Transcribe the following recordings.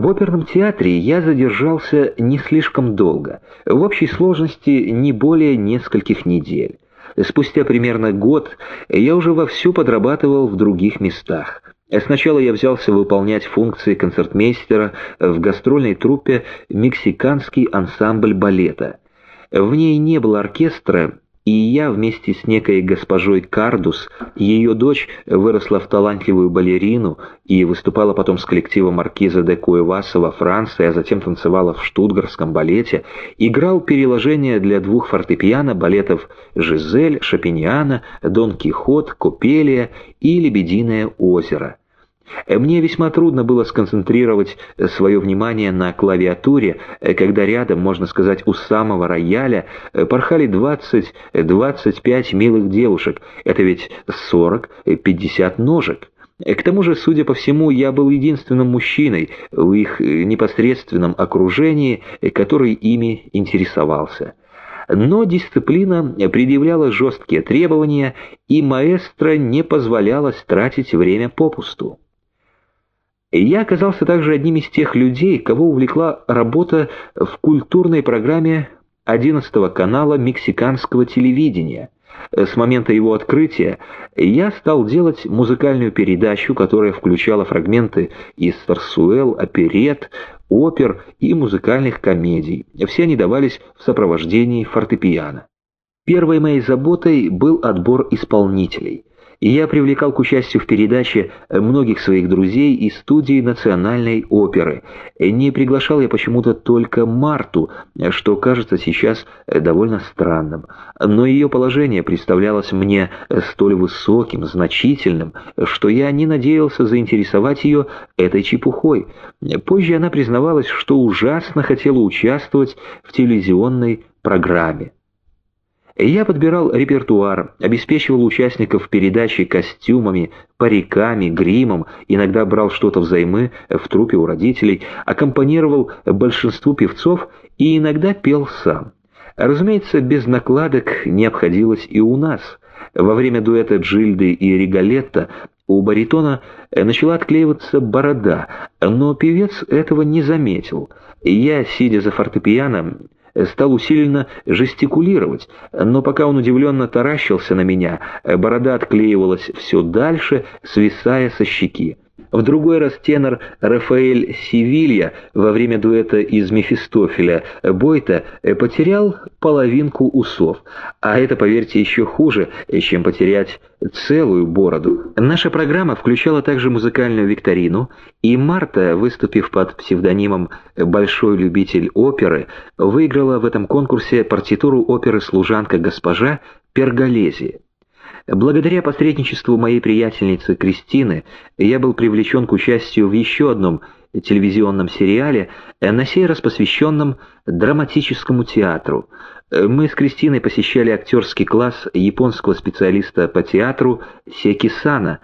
В оперном театре я задержался не слишком долго, в общей сложности не более нескольких недель. Спустя примерно год я уже вовсю подрабатывал в других местах. Сначала я взялся выполнять функции концертмейстера в гастрольной труппе «Мексиканский ансамбль балета». В ней не было оркестра, и я вместе с некой госпожой Кардус, ее дочь выросла в талантливую балерину и выступала потом с коллективом маркиза де Куэваса во Франции, а затем танцевала в штутгарском балете, играл переложения для двух фортепиано балетов «Жизель», «Шапиньяна», «Дон Кихот», «Купелия» и «Лебединое озеро». Э, мне весьма трудно было сконцентрировать э, свое внимание на клавиатуре, э, когда рядом, можно сказать, у самого рояля порхали 20-25 милых девушек. Это ведь 40-50 ножек. К тому же, судя по всему, я был единственным мужчиной в их непосредственном окружении, который ими интересовался. Но дисциплина предъявляла жесткие требования, и маэстро не позволялось тратить время попусту. Я оказался также одним из тех людей, кого увлекла работа в культурной программе 11 канала мексиканского телевидения. С момента его открытия я стал делать музыкальную передачу, которая включала фрагменты из сарсуэл, оперет, опер и музыкальных комедий. Все они давались в сопровождении фортепиано. Первой моей заботой был отбор исполнителей – и я привлекал к участию в передаче многих своих друзей из студии национальной оперы. Не приглашал я почему-то только Марту, что кажется сейчас довольно странным. Но ее положение представлялось мне столь высоким, значительным, что я не надеялся заинтересовать ее этой чепухой. Позже она признавалась, что ужасно хотела участвовать в телевизионной программе. Я подбирал репертуар, обеспечивал участников передачи костюмами, париками, гримом, иногда брал что-то взаймы в трупе у родителей, аккомпанировал большинству певцов и иногда пел сам. Разумеется, без накладок не обходилось и у нас. Во время дуэта Джильды и Ригалетта у баритона начала отклеиваться борода, но певец этого не заметил. Я, сидя за фортепиано, стал усиленно жестикулировать, но пока он удивленно таращился на меня, борода отклеивалась все дальше, свисая со щеки. В другой раз тенор Рафаэль Севилья во время дуэта из Мефистофеля Бойта потерял половинку усов, а это, поверьте, еще хуже, чем потерять целую бороду. Наша программа включала также музыкальную викторину, и Марта, выступив под псевдонимом «Большой любитель оперы», выиграла в этом конкурсе партитуру оперы «Служанка госпожа» Перголези. Благодаря посредничеству моей приятельницы Кристины я был привлечен к участию в еще одном телевизионном сериале, на сей раз посвященном драматическому театру. Мы с Кристиной посещали актерский класс японского специалиста по театру Секисана.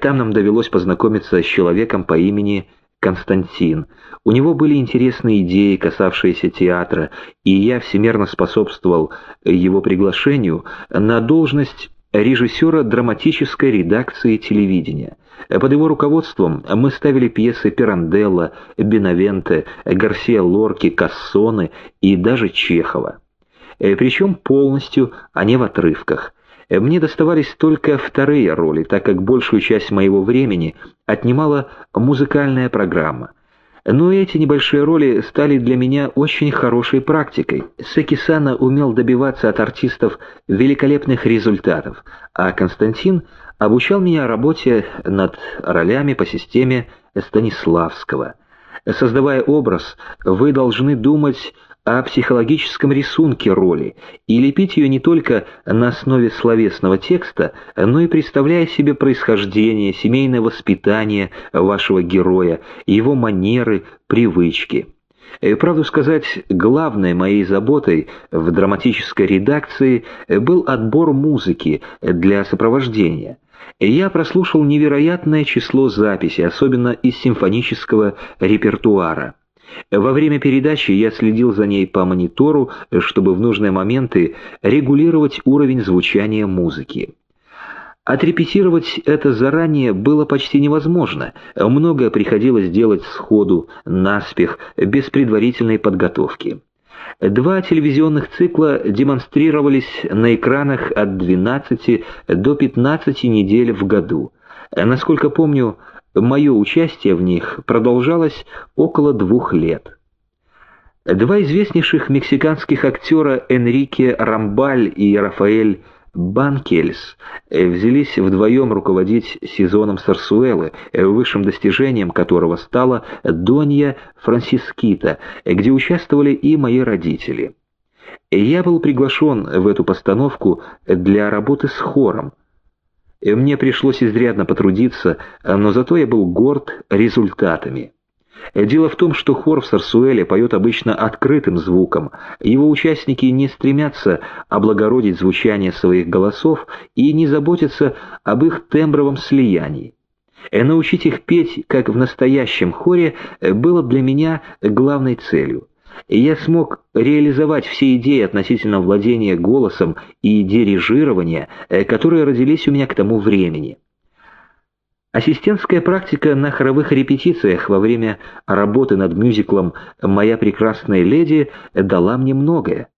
Там нам довелось познакомиться с человеком по имени Константин. У него были интересные идеи, касавшиеся театра, и я всемерно способствовал его приглашению на должность режиссера драматической редакции телевидения. Под его руководством мы ставили пьесы Пиранделла, Бенавенте, Гарсия Лорки, Кассоны и даже Чехова. Э, Причем полностью, а не в отрывках. Мне доставались только вторые роли, так как большую часть моего времени отнимала музыкальная программа – но эти небольшие роли стали для меня очень хорошей практикой. Сакисана умел добиваться от артистов великолепных результатов, а Константин обучал меня работе над ролями по системе Станиславского. Создавая образ, вы должны думать о психологическом рисунке роли и лепить ее не только на основе словесного текста, но и представляя себе происхождение, семейное воспитание вашего героя, его манеры, привычки. И, э, правду сказать, главной моей заботой в драматической редакции был отбор музыки для сопровождения. Я прослушал невероятное число записей, особенно из симфонического репертуара. Во время передачи я следил за ней по монитору, чтобы в нужные моменты регулировать уровень звучания музыки. Отрепетировать это заранее было почти невозможно. Многое приходилось делать сходу, наспех, без предварительной подготовки. Два телевизионных цикла демонстрировались на экранах от 12 до 15 недель в году. Насколько помню, мое участие в них продолжалось около двух лет. Два известнейших мексиканских актера Энрике Рамбаль и Рафаэль Банкельс э, взялись вдвоем руководить сезоном Сарсуэлы, э, высшим достижением которого стала Донья Франсискита, где участвовали и мои родители. Я был приглашен в эту постановку для работы с хором. Мне пришлось изрядно потрудиться, но зато я был горд результатами. Дело в том, что хор в Сарсуэле поет обычно открытым звуком. Его участники не стремятся облагородить звучание своих голосов и не заботятся об их тембровом слиянии. Э, научить их петь, как в настоящем хоре, э, было для меня главной целью. И я смог реализовать все идеи относительно владения голосом и дирижирования, э, которые родились у меня к тому времени. Ассистентская практика на хоровых репетициях во время работы над мюзиклом «Моя прекрасная леди» дала мне многое.